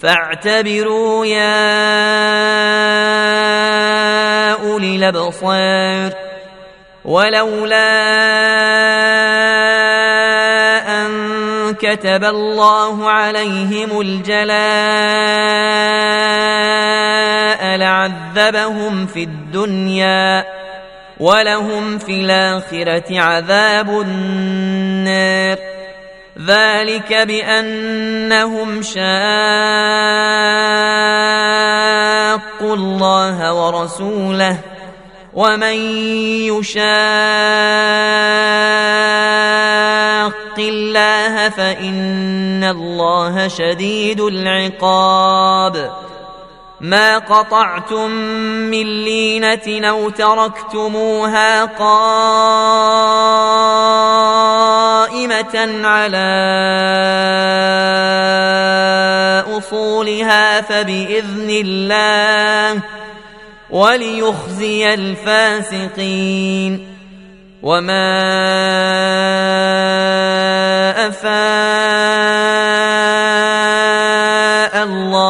فاعتبروا يا أولي الأبصار ولولا أن كتب الله عليهم الجلاء لعذبهم في الدنيا ولهم في الآخرة عذاب النار ذلك بأنهم شاقوا الله ورسوله ومن يشاق الله فإن الله شديد العقاب ما قطعتم من لينة أو تركتموها قائمه على اصولها فباذن الله وليخزي الفاسقين وما افاء الله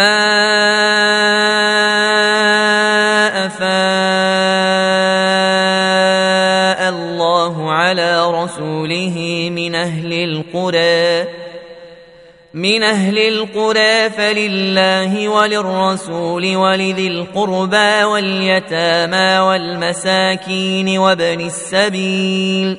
ما افاء الله على رسوله من أهل القرى من أهل القرى فلله وللرسول ولذي القربى واليتامى والمساكين وابن السبيل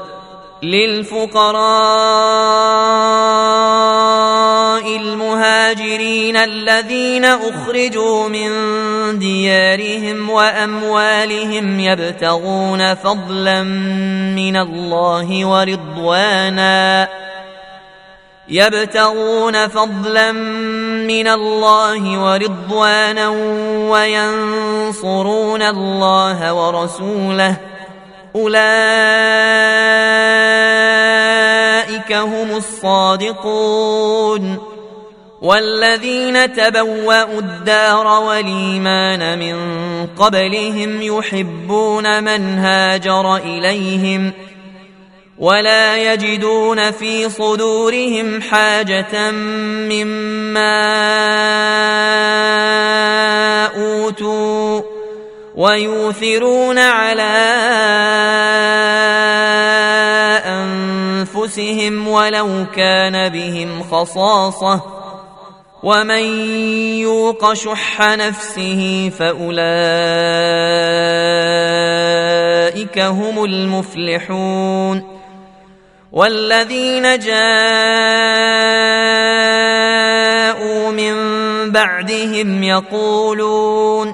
للفقراء المهاجرين الذين أخرجوا من ديارهم وأموالهم يبتغون فضلا من الله ورضوانا يبتغون فضلا من الله ورضوانا وينصرون الله ورسوله أولئك هم الصادقون والذين تبوأوا الدار والإيمان من قبلهم يحبون من هاجر إليهم ۖ ولا يجدون في صدورهم حاجة مما ويؤثرون على أنفسهم ولو كان بهم خصاصة. ومن يوق شح نفسه فأولئك هم المفلحون. والذين جاءوا بعدهم يقولون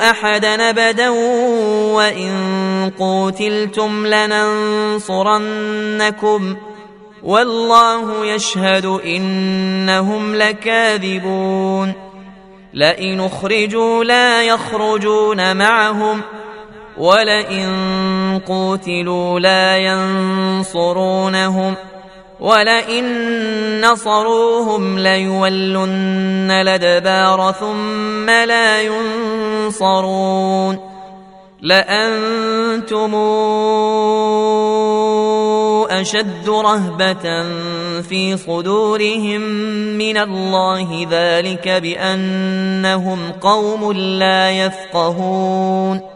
أحدا أبدا وإن قوتلتم لننصرنكم والله يشهد انهم لكاذبون. لئن اخرجوا لا يخرجون معهم ولئن قوتلوا لا ينصرونهم. ولئن نصروهم ليولن الادبار ثم لا ينصرون لانتم اشد رهبه في صدورهم من الله ذلك بانهم قوم لا يفقهون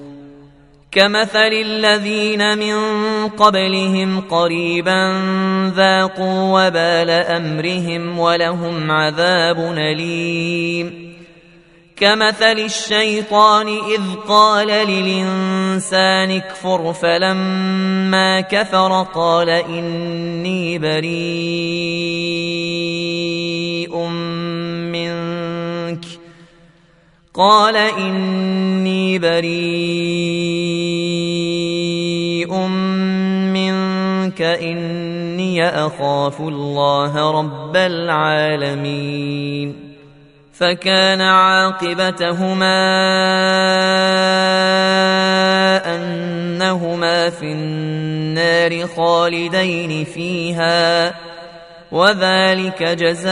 كمثل الذين من قبلهم قريبا ذاقوا وبال أمرهم ولهم عذاب أليم. كمثل الشيطان إذ قال للإنسان اكفر فلما كفر قال إني بريء قال إني بريء منك إني أخاف الله رب العالمين. فكان عاقبتهما أنهما في النار خالدين فيها وذلك جزاء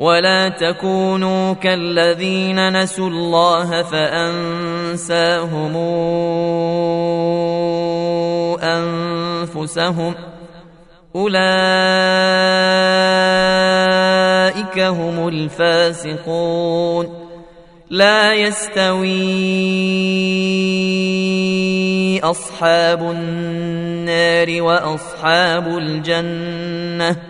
ولا تكونوا كالذين نسوا الله فأنساهم أنفسهم أولئك هم الفاسقون لا يستوي أصحاب النار وأصحاب الجنة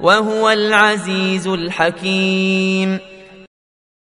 وهو العزيز الحكيم.